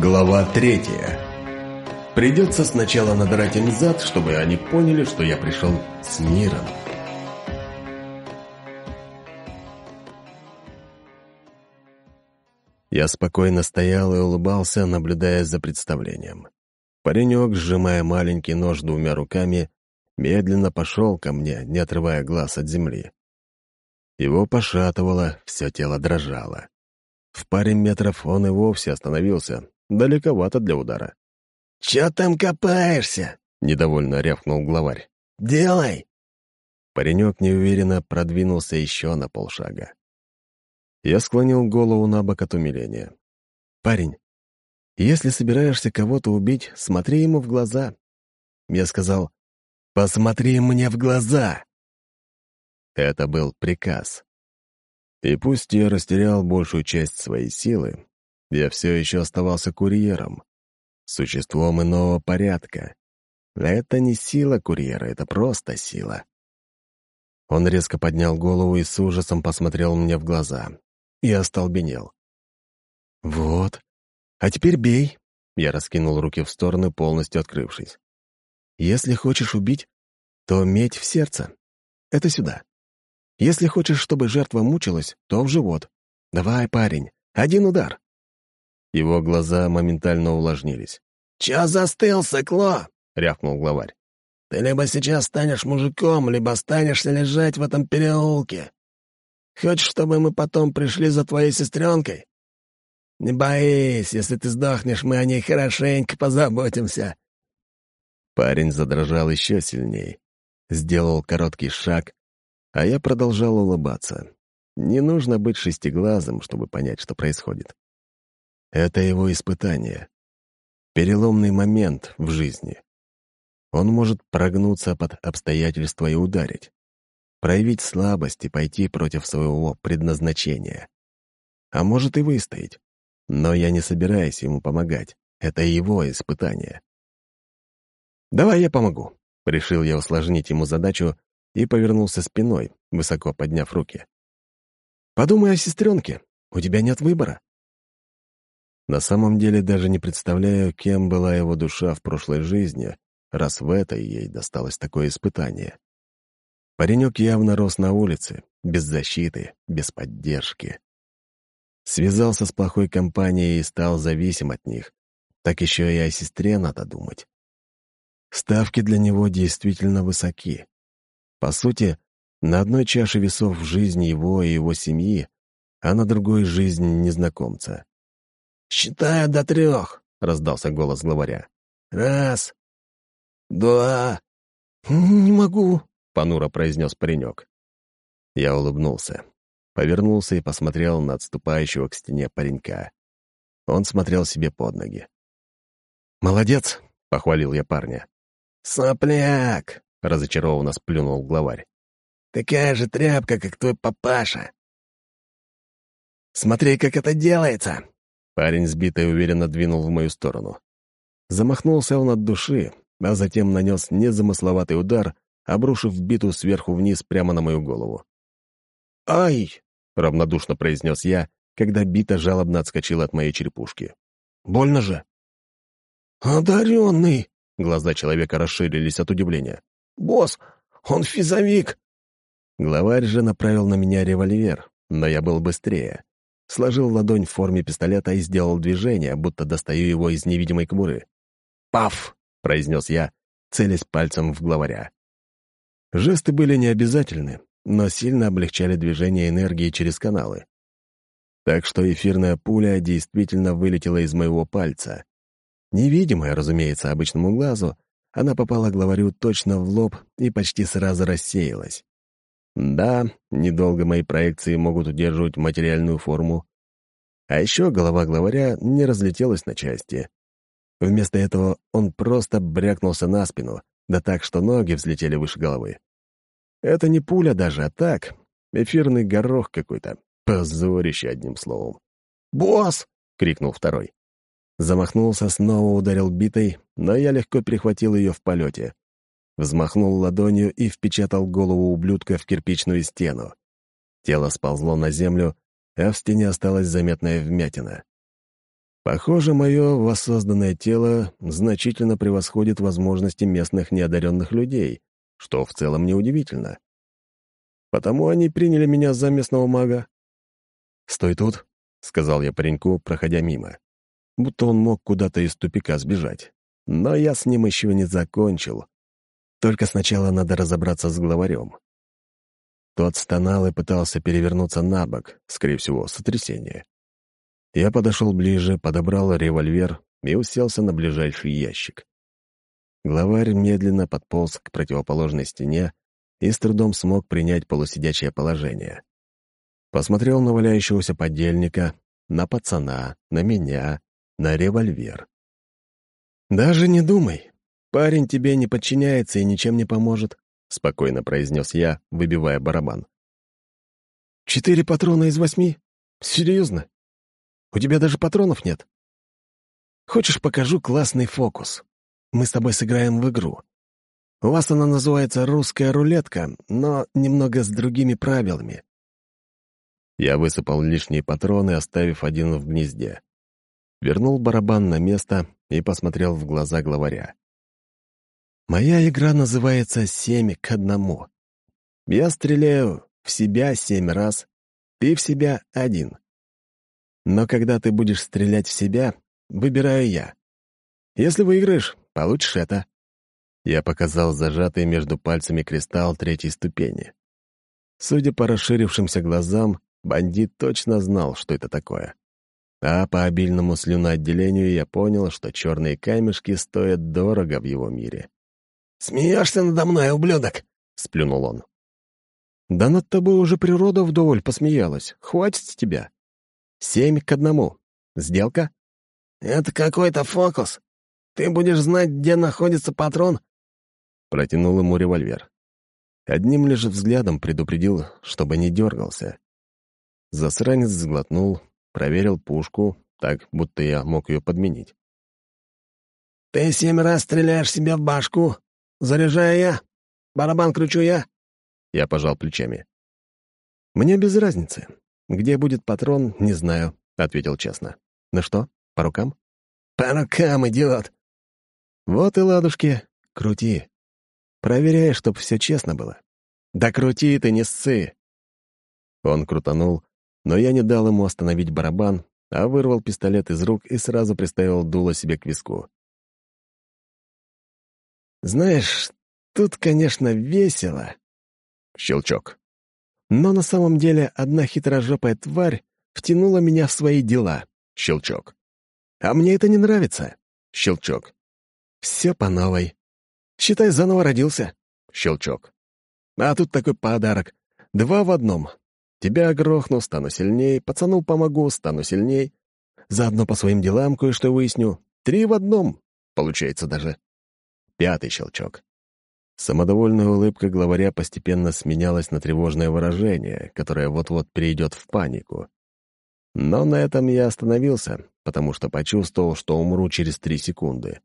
Глава третья. Придется сначала надрать им зад, чтобы они поняли, что я пришел с миром. Я спокойно стоял и улыбался, наблюдая за представлением. Паренек, сжимая маленький нож двумя руками, медленно пошел ко мне, не отрывая глаз от земли. Его пошатывало, все тело дрожало. В паре метров он и вовсе остановился, Далековато для удара. «Чё там копаешься?» — недовольно рявкнул главарь. «Делай!» Паренек неуверенно продвинулся еще на полшага. Я склонил голову на бок от умиления. «Парень, если собираешься кого-то убить, смотри ему в глаза». Я сказал, «Посмотри мне в глаза!» Это был приказ. И пусть я растерял большую часть своей силы, я все еще оставался курьером, существом иного порядка. Это не сила курьера, это просто сила. Он резко поднял голову и с ужасом посмотрел мне в глаза. Я остолбенел. «Вот. А теперь бей!» Я раскинул руки в стороны, полностью открывшись. «Если хочешь убить, то медь в сердце. Это сюда. Если хочешь, чтобы жертва мучилась, то в живот. Давай, парень, один удар!» Его глаза моментально увлажнились. «Чё застыл, сыкло?» — рявкнул главарь. «Ты либо сейчас станешь мужиком, либо останешься лежать в этом переулке. Хочешь, чтобы мы потом пришли за твоей сестренкой? Не боись, если ты сдохнешь, мы о ней хорошенько позаботимся». Парень задрожал еще сильнее, сделал короткий шаг, а я продолжал улыбаться. Не нужно быть шестиглазым, чтобы понять, что происходит. Это его испытание. Переломный момент в жизни. Он может прогнуться под обстоятельства и ударить. Проявить слабость и пойти против своего предназначения. А может и выстоять. Но я не собираюсь ему помогать. Это его испытание. «Давай я помогу», — решил я усложнить ему задачу и повернулся спиной, высоко подняв руки. «Подумай о сестренке. У тебя нет выбора. На самом деле даже не представляю, кем была его душа в прошлой жизни, раз в этой ей досталось такое испытание. Паренек явно рос на улице, без защиты, без поддержки. Связался с плохой компанией и стал зависим от них. Так еще и о сестре надо думать. Ставки для него действительно высоки. По сути, на одной чаше весов жизнь его и его семьи, а на другой — жизнь незнакомца. «Считаю до трех», — раздался голос главаря. «Раз, два...» «Не могу», — понуро произнес паренек. Я улыбнулся, повернулся и посмотрел на отступающего к стене паренька. Он смотрел себе под ноги. «Молодец», — похвалил я парня. «Сопляк», — разочарованно сплюнул главарь. «Такая же тряпка, как твой папаша». «Смотри, как это делается!» Парень сбитый уверенно двинул в мою сторону. Замахнулся он от души, а затем нанес незамысловатый удар, обрушив биту сверху вниз прямо на мою голову. «Ай!» — равнодушно произнес я, когда бита жалобно отскочила от моей черепушки. «Больно же?» «Одаренный!» — глаза человека расширились от удивления. «Босс, он физовик!» Главарь же направил на меня револьвер, но я был быстрее сложил ладонь в форме пистолета и сделал движение, будто достаю его из невидимой кобуры. «Паф!» — произнес я, целясь пальцем в главаря. Жесты были необязательны, но сильно облегчали движение энергии через каналы. Так что эфирная пуля действительно вылетела из моего пальца. Невидимая, разумеется, обычному глазу, она попала главарю точно в лоб и почти сразу рассеялась. Да, недолго мои проекции могут удерживать материальную форму. А еще голова главаря не разлетелась на части. Вместо этого он просто брякнулся на спину, да так, что ноги взлетели выше головы. Это не пуля даже, а так, эфирный горох какой-то. Позорище, одним словом. «Босс!» — крикнул второй. Замахнулся, снова ударил битой, но я легко перехватил ее в полете взмахнул ладонью и впечатал голову ублюдка в кирпичную стену. Тело сползло на землю, а в стене осталась заметная вмятина. Похоже, мое воссозданное тело значительно превосходит возможности местных неодаренных людей, что в целом неудивительно. Потому они приняли меня за местного мага. «Стой тут», — сказал я пареньку, проходя мимо. Будто он мог куда-то из тупика сбежать. Но я с ним еще не закончил. Только сначала надо разобраться с главарем. Тот стонал и пытался перевернуться на бок, скорее всего, сотрясение. Я подошел ближе, подобрал револьвер и уселся на ближайший ящик. Главарь медленно подполз к противоположной стене и с трудом смог принять полусидячее положение. Посмотрел на валяющегося подельника, на пацана, на меня, на револьвер. «Даже не думай. Парень тебе не подчиняется и ничем не поможет», — спокойно произнес я, выбивая барабан. «Четыре патрона из восьми? Серьезно? У тебя даже патронов нет. Хочешь, покажу классный фокус? Мы с тобой сыграем в игру. У вас она называется «Русская рулетка», но немного с другими правилами. Я высыпал лишние патроны, оставив один в гнезде. Вернул барабан на место и посмотрел в глаза главаря. «Моя игра называется «Семь к одному». Я стреляю в себя семь раз, ты в себя один. Но когда ты будешь стрелять в себя, выбираю я. Если выиграешь, получишь это». Я показал зажатый между пальцами кристалл третьей ступени. Судя по расширившимся глазам, бандит точно знал, что это такое. А по обильному слюноотделению я понял, что черные камешки стоят дорого в его мире. «Смеешься надо мной, ублюдок!» — сплюнул он. «Да над тобой уже природа вдоволь посмеялась. Хватит с тебя. Семь к одному. Сделка?» «Это какой-то фокус. Ты будешь знать, где находится патрон?» Протянул ему револьвер. Одним лишь взглядом предупредил, чтобы не дергался. Засранец сглотнул, проверил пушку, так, будто я мог ее подменить. «Ты семь раз стреляешь себе в башку. Заряжаю я. Барабан кручу я». Я пожал плечами. «Мне без разницы. Где будет патрон, не знаю», — ответил честно. «Ну что, по рукам?» «По рукам, идиот!» «Вот и ладушки. Крути. Проверяй, чтоб все честно было. Да крути ты, не ссы!» Он крутанул, но я не дал ему остановить барабан, а вырвал пистолет из рук и сразу приставил дуло себе к виску. «Знаешь, тут, конечно, весело». Щелчок. Но на самом деле одна хитрожопая тварь втянула меня в свои дела. Щелчок. А мне это не нравится. Щелчок. Все по новой. Считай, заново родился. Щелчок. А тут такой подарок. Два в одном. Тебя грохну, стану сильней, пацану помогу, стану сильней. Заодно по своим делам кое-что выясню. Три в одном, получается даже. Пятый щелчок. Самодовольная улыбка главаря постепенно сменялась на тревожное выражение, которое вот-вот перейдет в панику. Но на этом я остановился, потому что почувствовал, что умру через три секунды.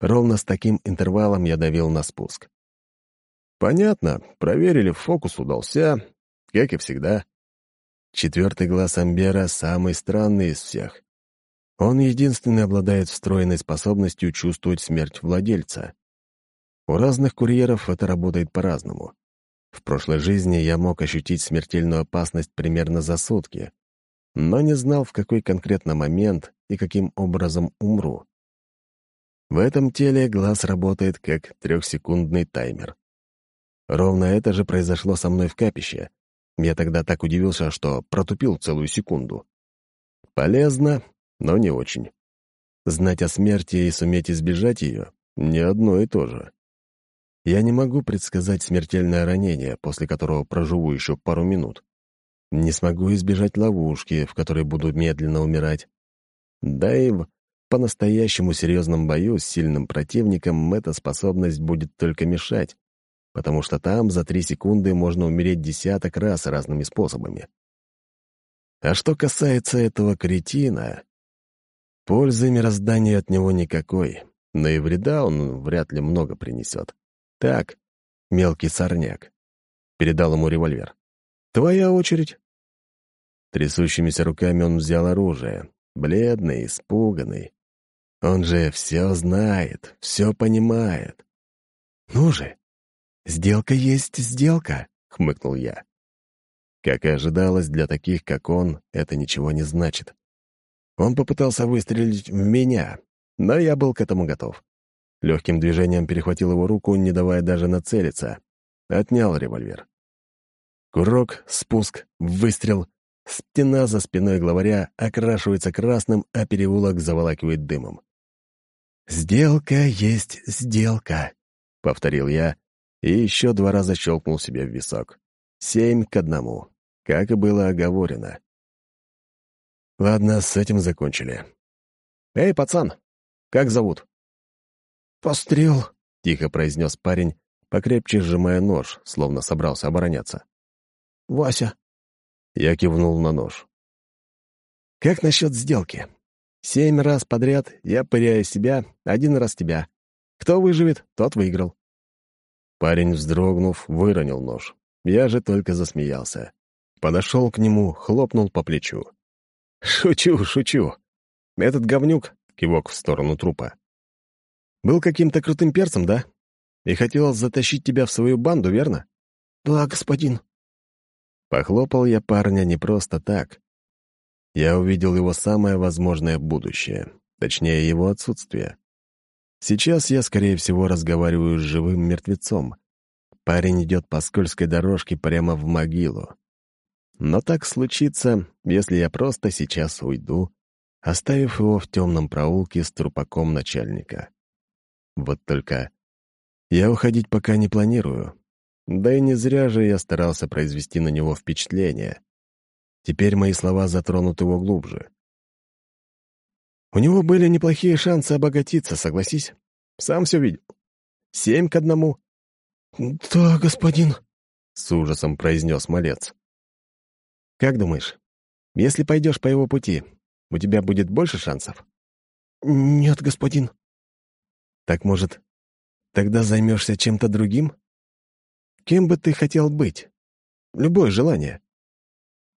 Ровно с таким интервалом я давил на спуск. Понятно, проверили, фокус удался, как и всегда. Четвертый глаз Амбера самый странный из всех. Он единственный обладает встроенной способностью чувствовать смерть владельца. У разных курьеров это работает по-разному. В прошлой жизни я мог ощутить смертельную опасность примерно за сутки, но не знал, в какой конкретно момент и каким образом умру. В этом теле глаз работает как трехсекундный таймер. Ровно это же произошло со мной в капище, я тогда так удивился, что протупил целую секунду. Полезно, но не очень. Знать о смерти и суметь избежать ее — не одно и то же. Я не могу предсказать смертельное ранение, после которого проживу еще пару минут. Не смогу избежать ловушки, в которой буду медленно умирать. Да и в по-настоящему серьезном бою с сильным противником эта способность будет только мешать, потому что там за три секунды можно умереть десяток раз разными способами. А что касается этого кретина, пользы мирозданию от него никакой, но и вреда он вряд ли много принесет. Так, мелкий сорняк. Передал ему револьвер. «Твоя очередь». Трясущимися руками он взял оружие, бледный, испуганный. Он же все знает, все понимает. «Ну же, сделка есть сделка», — хмыкнул я. Как и ожидалось, для таких, как он, это ничего не значит. Он попытался выстрелить в меня, но я был к этому готов. Легким движением перехватил его руку, не давая даже нацелиться. Отнял револьвер. Курок, спуск, выстрел. Стена за спиной главаря окрашивается красным, а переулок заволакивает дымом. «Сделка есть сделка», — повторил я и еще два раза щелкнул себе в висок. Семь к одному, как и было оговорено. Ладно, с этим закончили. «Эй, пацан, как зовут?» «Пострел», — тихо произнес парень, покрепче сжимая нож, словно собрался обороняться. «Вася». Я кивнул на нож. «Как насчет сделки? Семь раз подряд я пыряю себя, один раз тебя. Кто выживет, тот выиграл». Парень, вздрогнув, выронил нож. Я же только засмеялся. Подошел к нему, хлопнул по плечу. «Шучу, шучу. Этот говнюк, — кивок в сторону трупа, был каким-то крутым перцем, да? И хотел затащить тебя в свою банду, верно? Да, господин. Похлопал я парня не просто так. Я увидел его самое возможное будущее, точнее, его отсутствие. Сейчас я, скорее всего, разговариваю с живым мертвецом. Парень идет по скользкой дорожке прямо в могилу. Но так случится, если я просто сейчас уйду, оставив его в темном проулке с трупаком начальника. Вот только я уходить пока не планирую. Да и не зря же я старался произвести на него впечатление. Теперь мои слова затронут его глубже. У него были неплохие шансы обогатиться, согласись. Сам все видел. Семь к одному. «Да, господин», — с ужасом произнес малец. «Как думаешь, если пойдешь по его пути, у тебя будет больше шансов?» «Нет, господин», так, может, тогда займешься чем-то другим? Кем бы ты хотел быть? Любое желание.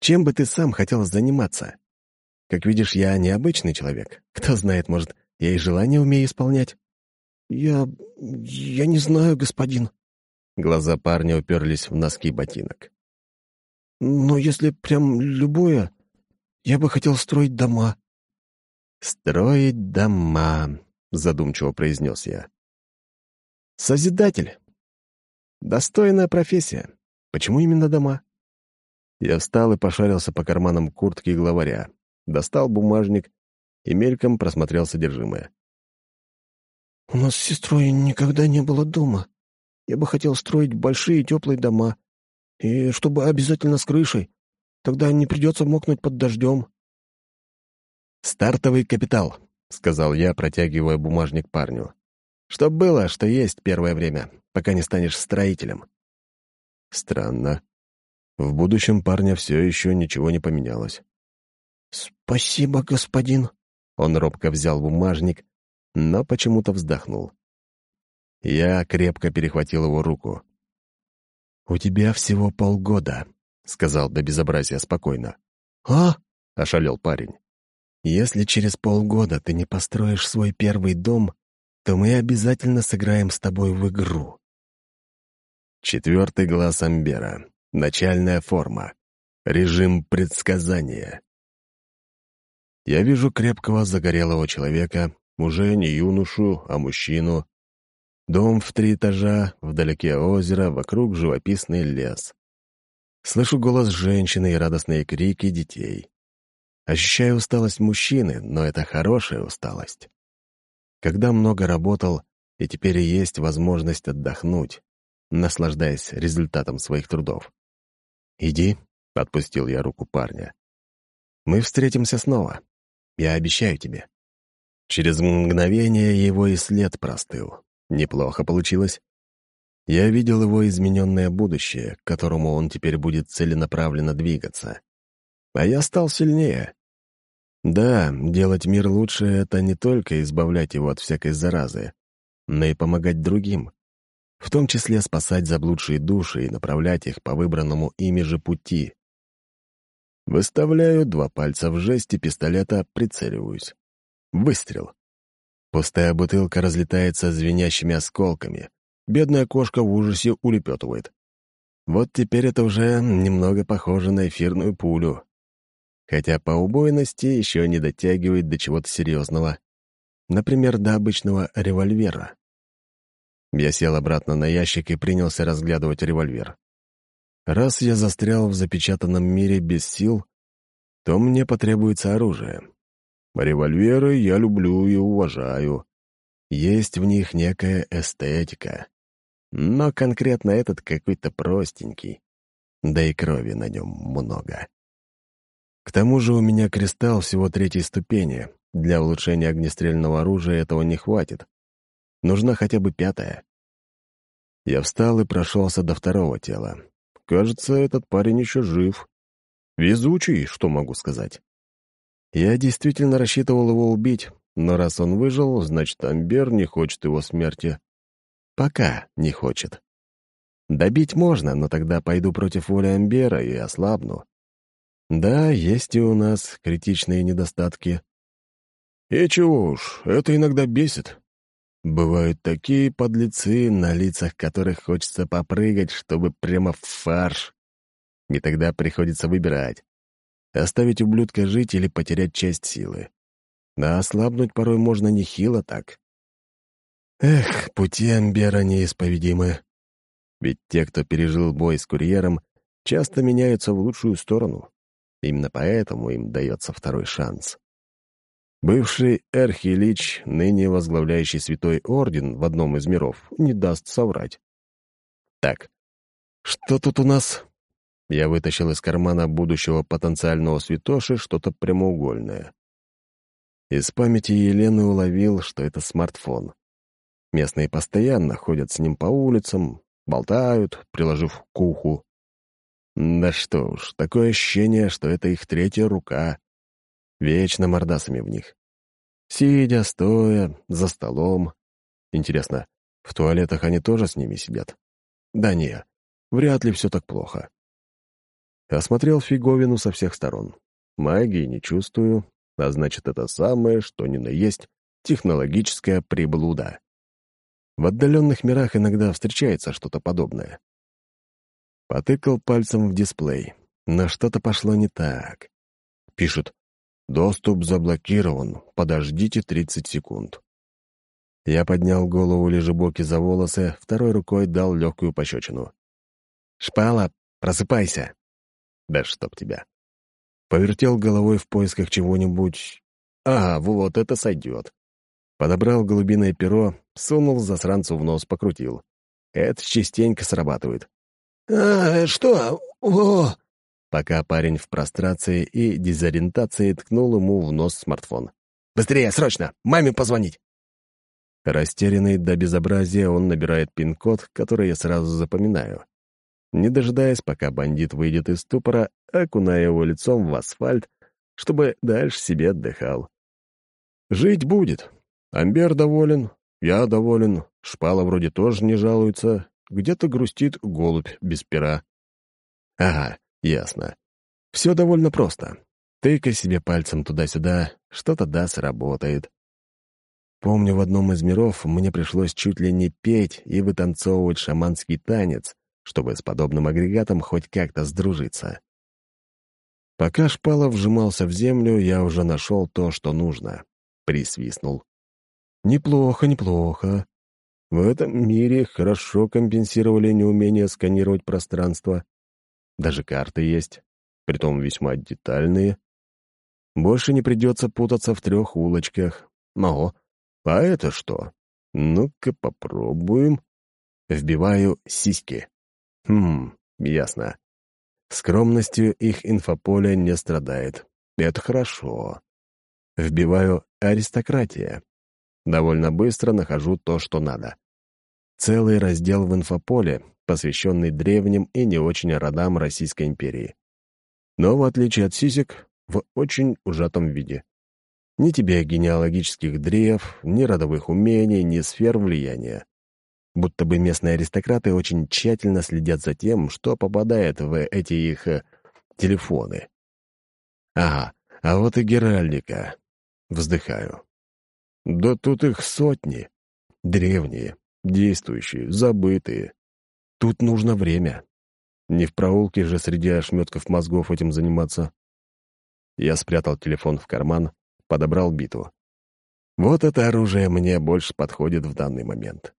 Чем бы ты сам хотел заниматься? Как видишь, я необычный человек. Кто знает, может, я и желание умею исполнять? Я... я не знаю, господин. Глаза парня уперлись в носки ботинок. Но если прям любое, я бы хотел строить дома. Строить дома задумчиво произнес я. Созидатель. Достойная профессия. Почему именно дома? Я встал и пошарился по карманам куртки главаря, достал бумажник и мельком просмотрел содержимое. «У нас с сестрой никогда не было дома. Я бы хотел строить большие теплые дома, и чтобы обязательно с крышей. Тогда не придется мокнуть под дождем». «Стартовый капитал», — сказал я, протягивая бумажник парню. «Что было, что есть первое время, пока не станешь строителем». Странно. В будущем парня все еще ничего не поменялось. «Спасибо, господин». Он робко взял бумажник, но почему-то вздохнул. Я крепко перехватил его руку. «У тебя всего полгода», — сказал до безобразия спокойно. «А?» — ошалел парень. Если через полгода ты не построишь свой первый дом, то мы обязательно сыграем с тобой в игру. Четвертый глаз Амбера. Начальная форма. Режим предсказания. Я вижу крепкого загорелого человека, уже не юношу, а мужчину. Дом в три этажа, вдалеке озеро, вокруг живописный лес. Слышу голос женщины и радостные крики детей. Ощущаю усталость мужчины, но это хорошая усталость. Когда много работал, и теперь есть возможность отдохнуть, наслаждаясь результатом своих трудов. «Иди», — отпустил я руку парня. «Мы встретимся снова. Я обещаю тебе». Через мгновение его и след простыл. Неплохо получилось. Я видел его измененное будущее, к которому он теперь будет целенаправленно двигаться. А я стал сильнее. Да, делать мир лучше — это не только избавлять его от всякой заразы, но и помогать другим, в том числе спасать заблудшие души и направлять их по выбранному ими же пути. Выставляю два пальца в жесте пистолета, прицеливаюсь. Выстрел. Пустая бутылка разлетается звенящими осколками. Бедная кошка в ужасе улепетывает. Вот теперь это уже немного похоже на эфирную пулю. Хотя по убойности еще не дотягивает до чего-то серьезного. Например, до обычного револьвера. Я сел обратно на ящик и принялся разглядывать револьвер. Раз я застрял в запечатанном мире без сил, то мне потребуется оружие. Револьверы я люблю и уважаю. Есть в них некая эстетика. Но конкретно этот какой-то простенький. Да и крови на нем много. К тому же у меня кристалл всего третьей ступени. Для улучшения огнестрельного оружия этого не хватит. Нужна хотя бы пятая. Я встал и прошелся до второго тела. Кажется, этот парень еще жив. Везучий, что могу сказать. Я действительно рассчитывал его убить, но раз он выжил, значит, Амбер не хочет его смерти. Пока не хочет. Добить можно, но тогда пойду против воли Амбера и ослабну. Да, есть и у нас критичные недостатки. И чего уж, это иногда бесит. Бывают такие подлецы, на лицах которых хочется попрыгать, чтобы прямо в фарш. И тогда приходится выбирать. Оставить ублюдка жить или потерять часть силы. Да ослабнуть порой можно нехило так. Эх, пути Амбера неисповедимы. Ведь те, кто пережил бой с курьером, часто меняются в лучшую сторону. Именно поэтому им дается второй шанс. Бывший Эрхилич, ныне возглавляющий Святой Орден в одном из миров, не даст соврать. Так, что тут у нас? Я вытащил из кармана будущего потенциального святоши что-то прямоугольное. Из памяти Елены уловил, что это смартфон. Местные постоянно ходят с ним по улицам, болтают, приложив к уху. Да что уж, такое ощущение, что это их третья рука. Вечно мордасами в них. Сидя, стоя, за столом. Интересно, в туалетах они тоже с ними сидят? Да не, вряд ли все так плохо. Осмотрел фиговину со всех сторон. Магии не чувствую, а значит, это самое, что ни на есть, технологическая приблуда. В отдаленных мирах иногда встречается что-то подобное. Потыкал пальцем в дисплей, но что-то пошло не так. Пишет «Доступ заблокирован. Подождите 30 секунд». Я поднял голову лежебоки за волосы, второй рукой дал легкую пощечину. «Шпала, просыпайся!» «Да чтоб тебя!» Повертел головой в поисках чего-нибудь. «Ага, вот это сойдет!» Подобрал голубиное перо, сунул засранцу в нос, покрутил. Это частенько срабатывает. «А, что? О!» пока парень в прострации и дезориентации ткнул ему в нос смартфон. «Быстрее, срочно! Маме позвонить!» Растерянный до безобразия, он набирает пин-код, который я сразу запоминаю. Не дожидаясь, пока бандит выйдет из ступора, окуная его лицом в асфальт, чтобы дальше себе отдыхал. Жить будет. Амбер доволен, я доволен, шпала вроде тоже не жалуется, где-то грустит голубь без пера. Ага, Ясно. Все довольно просто. Тыкай себе пальцем туда-сюда, что-то да сработает. Помню, в одном из миров мне пришлось чуть ли не петь и вытанцовывать шаманский танец, чтобы с подобным агрегатом хоть как-то сдружиться. Пока шпала вжимался в землю, я уже нашел то, что нужно. Присвистнул. Неплохо, неплохо. В этом мире хорошо компенсировали неумение сканировать пространство. Даже карты есть, притом весьма детальные. Больше не придется путаться в трех улочках. Ого, а это что? Ну-ка попробуем. Вбиваю сиськи. Хм, ясно. Скромностью их инфополе не страдает. Это хорошо. Вбиваю аристократия. Довольно быстро нахожу то, что надо. Целый раздел в инфополе, посвященный древним и не очень родам Российской империи. Но, в отличие от сисек, в очень ужатом виде. Ни тебе генеалогических древ, ни родовых умений, ни сфер влияния. Будто бы местные аристократы очень тщательно следят за тем, что попадает в эти их э, телефоны. Ага, а вот и Геральдика. Вздыхаю. Да тут их сотни. Древние, действующие, забытые. Тут нужно время. Не в проулке же среди ошметков мозгов этим заниматься. Я спрятал телефон в карман, подобрал биту. Вот это оружие мне больше подходит в данный момент.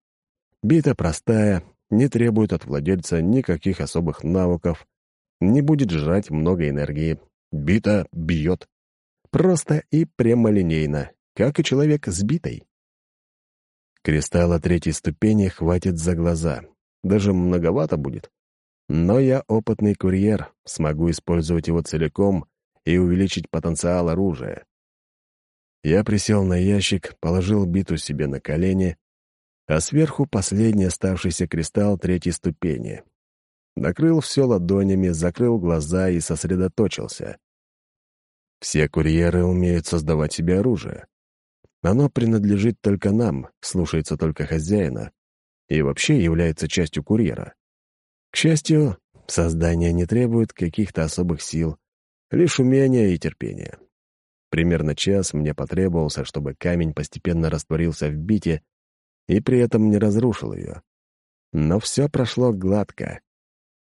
Бита простая, не требует от владельца никаких особых навыков, не будет жрать много энергии. Бита бьет. Просто и прямолинейно, как и человек с битой. Кристалла третьей ступени хватит за глаза. Даже многовато будет. Но я опытный курьер, смогу использовать его целиком и увеличить потенциал оружия. Я присел на ящик, положил биту себе на колени, а сверху последний оставшийся кристалл третьей ступени. Накрыл все ладонями, закрыл глаза и сосредоточился. Все курьеры умеют создавать себе оружие. Оно принадлежит только нам, слушается только хозяина и вообще является частью курьера. К счастью, создание не требует каких-то особых сил, лишь умения и терпения. Примерно час мне потребовался, чтобы камень постепенно растворился в бите и при этом не разрушил ее. Но все прошло гладко.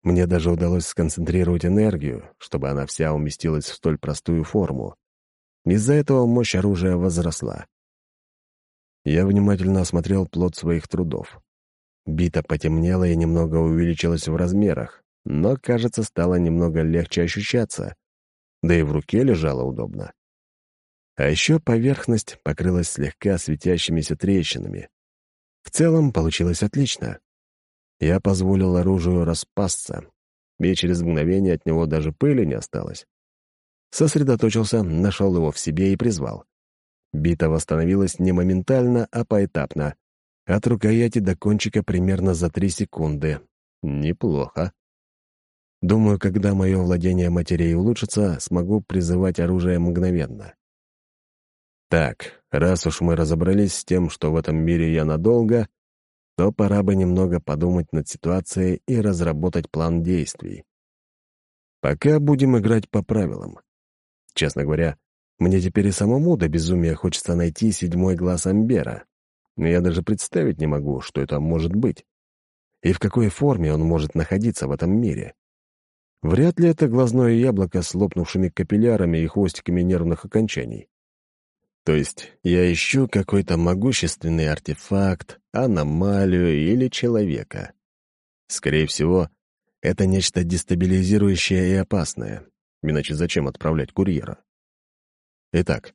Мне даже удалось сконцентрировать энергию, чтобы она вся уместилась в столь простую форму. Из-за этого мощь оружия возросла. Я внимательно осмотрел плод своих трудов. Бита потемнела и немного увеличилась в размерах, но, кажется, стало немного легче ощущаться, да и в руке лежала удобно. А еще поверхность покрылась слегка светящимися трещинами. В целом получилось отлично. Я позволил оружию распасться, и через мгновение от него даже пыли не осталось. Сосредоточился, нашел его в себе и призвал. Бита восстановилась не моментально, а поэтапно. От рукояти до кончика примерно за три секунды. Неплохо. Думаю, когда мое владение материей улучшится, смогу призывать оружие мгновенно. Так, раз уж мы разобрались с тем, что в этом мире я надолго, то пора бы немного подумать над ситуацией и разработать план действий. Пока будем играть по правилам. Честно говоря, мне теперь и самому до безумия хочется найти седьмой глаз Амбера. Но я даже представить не могу, что это может быть. И в какой форме он может находиться в этом мире. Вряд ли это глазное яблоко с лопнувшими капиллярами и хвостиками нервных окончаний. То есть я ищу какой-то могущественный артефакт, аномалию или человека. Скорее всего, это нечто дестабилизирующее и опасное. Иначе зачем отправлять курьера? Итак,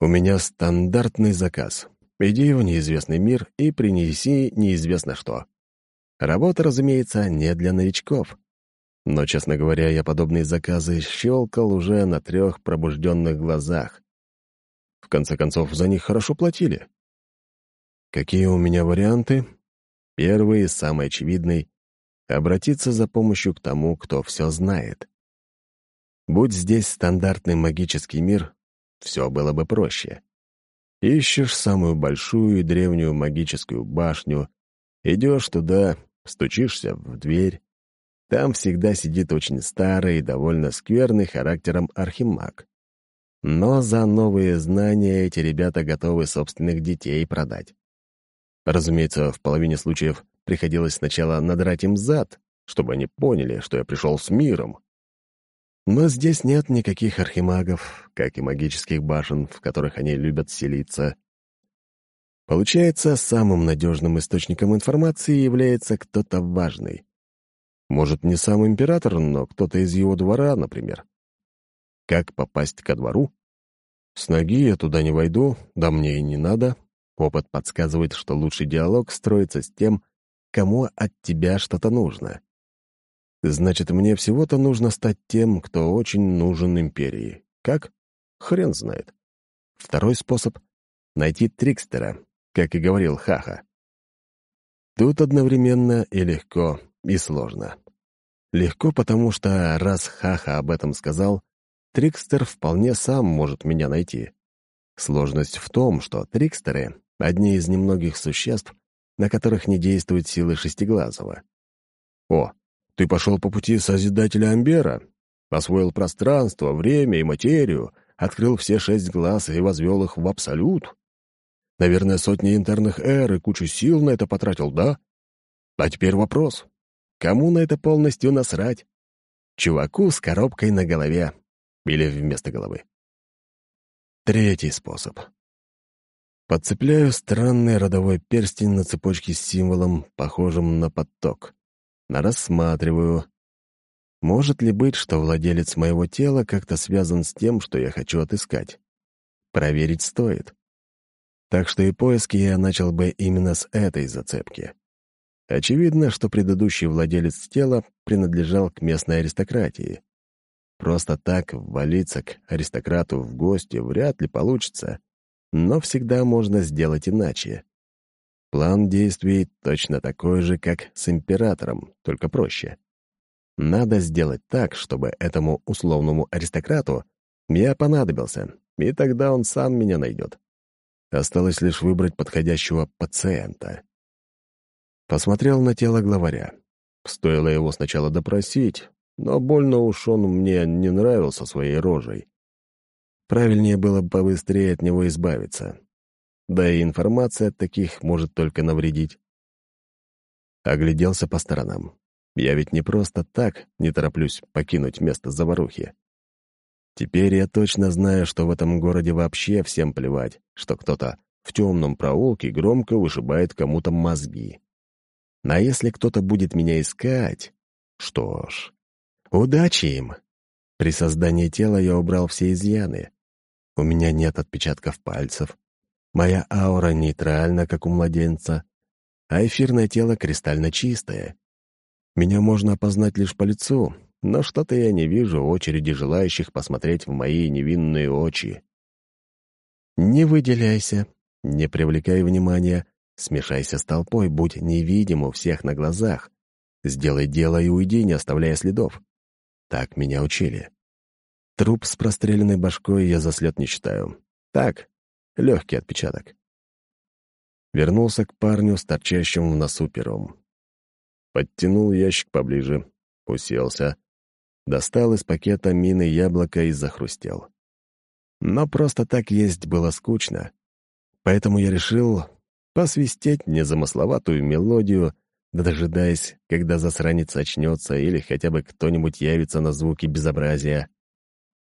у меня стандартный заказ. Иди в неизвестный мир и принеси неизвестно что. Работа, разумеется, не для новичков. Но, честно говоря, я подобные заказы щелкал уже на трех пробужденных глазах. В конце концов, за них хорошо платили. Какие у меня варианты? Первый самый очевидный — обратиться за помощью к тому, кто все знает. Будь здесь стандартный магический мир, все было бы проще. Ищешь самую большую и древнюю магическую башню, идешь туда, стучишься в дверь. Там всегда сидит очень старый и довольно скверный характером архимаг. Но за новые знания эти ребята готовы собственных детей продать. Разумеется, в половине случаев приходилось сначала надрать им зад, чтобы они поняли, что я пришел с миром. Но здесь нет никаких архимагов, как и магических башен, в которых они любят селиться. Получается, самым надежным источником информации является кто-то важный. Может, не сам император, но кто-то из его двора, например. Как попасть ко двору? С ноги я туда не войду, да мне и не надо. Опыт подсказывает, что лучший диалог строится с тем, кому от тебя что-то нужно. Значит, мне всего-то нужно стать тем, кто очень нужен империи. Как? Хрен знает. Второй способ — найти Трикстера, как и говорил Хаха. Тут одновременно и легко, и сложно. Легко, потому что раз Хаха об этом сказал, Трикстер вполне сам может меня найти. Сложность в том, что трикстеры — одни из немногих существ, на которых не действуют силы Шестиглазого. О, ты пошел по пути Созидателя Амбера? Освоил пространство, время и материю, открыл все шесть глаз и возвел их в абсолют. Наверное, сотни интерных эр и кучу сил на это потратил, да? А теперь вопрос. Кому на это полностью насрать? Чуваку с коробкой на голове. Или вместо головы. Третий способ. Подцепляю странный родовой перстень на цепочке с символом, похожим на поток. Рассматриваю. Может ли быть, что владелец моего тела как-то связан с тем, что я хочу отыскать? Проверить стоит. Так что и поиски я начал бы именно с этой зацепки. Очевидно, что предыдущий владелец тела принадлежал к местной аристократии. Просто так ввалиться к аристократу в гости вряд ли получится, но всегда можно сделать иначе. План действий точно такой же, как с императором, только проще. Надо сделать так, чтобы этому условному аристократу я понадобился, и тогда он сам меня найдет. Осталось лишь выбрать подходящего пациента. Посмотрел на тело главаря. Стоило его сначала допросить, но больно уж он мне не нравился своей рожей. Правильнее было бы побыстрее от него избавиться. Да и информация от таких может только навредить. Огляделся по сторонам. Я ведь не просто так не тороплюсь покинуть место заварухи. Теперь я точно знаю, что в этом городе вообще всем плевать, что кто-то в темном проулке громко вышибает кому-то мозги. А если кто-то будет меня искать, что ж, удачи им. При создании тела я убрал все изъяны. У меня нет отпечатков пальцев. Моя аура нейтральна, как у младенца, а эфирное тело кристально чистое. Меня можно опознать лишь по лицу, но что-то я не вижу очереди желающих посмотреть в мои невинные очи. Не выделяйся, не привлекай внимания, смешайся с толпой, будь невидим у всех на глазах. Сделай дело и уйди, не оставляя следов. Так меня учили. Труп с простреленной башкой я за след не считаю. Так, легкий отпечаток. Вернулся к парню с торчащим в носу пером. Подтянул ящик поближе, уселся, достал из пакета мины яблоко и захрустел. Но просто так есть было скучно, поэтому я решил посвистеть незамысловатую мелодию, дожидаясь, когда засранец очнется или хотя бы кто-нибудь явится на звуки безобразия.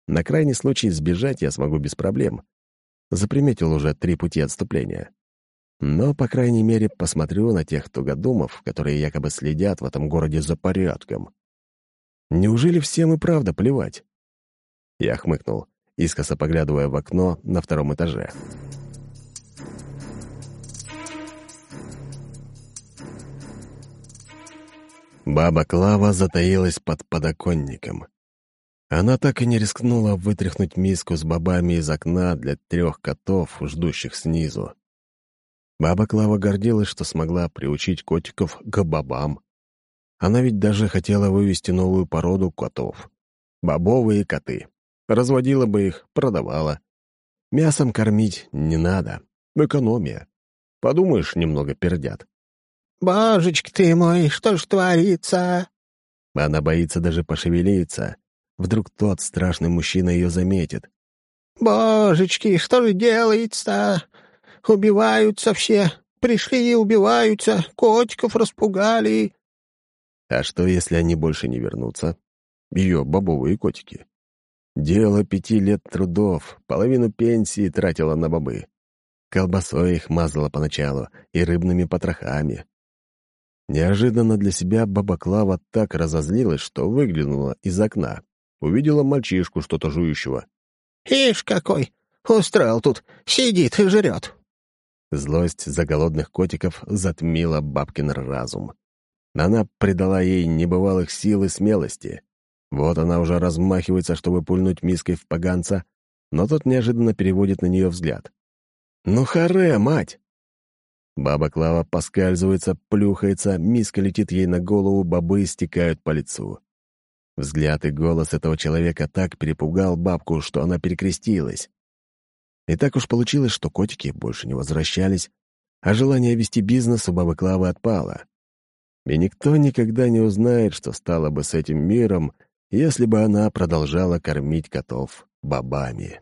На крайний случай сбежать я смогу без проблем. Заприметил уже три пути отступления. Но, по крайней мере, посмотрю на тех тугодумов, которые якобы следят в этом городе за порядком. Неужели всем и правда плевать? Я хмыкнул, искоса поглядывая в окно на втором этаже. Баба Клава затаилась под подоконником. Она так и не рискнула вытряхнуть миску с бобами из окна для трех котов, ждущих снизу. Баба Клава гордилась, что смогла приучить котиков к бобам. Она ведь даже хотела вывести новую породу котов. Бобовые коты. Разводила бы их, продавала. Мясом кормить не надо. Экономия. Подумаешь, немного пердят. «Божечки ты мой, что ж творится?» Она боится даже пошевелиться. Вдруг тот страшный мужчина ее заметит. «Божечки, что же делается? Убиваются все. Пришли и убиваются. Котиков распугали. А что, если они больше не вернутся? Ее бобовые котики. Дело пяти лет трудов, половину пенсии тратила на бобы. Колбасой их мазала поначалу и рыбными потрохами. Неожиданно для себя баба Клава так разозлилась, что выглянула из окна. Увидела мальчишку, что-то жующего. «Ишь какой! Устроил тут, сидит и жрет!» Злость за голодных котиков затмила бабкин разум. Она придала ей небывалых сил и смелости. Вот она уже размахивается, чтобы пульнуть миской в поганца, но тот неожиданно переводит на нее взгляд. «Ну харе, мать!» Баба Клава поскальзывается, плюхается, миска летит ей на голову, бобы стекают по лицу. Взгляд и голос этого человека так перепугал бабку, что она перекрестилась. И так уж получилось, что котики больше не возвращались, а желание вести бизнес у бабы Клавы отпало. И никто никогда не узнает, что стало бы с этим миром, если бы она продолжала кормить котов бобами.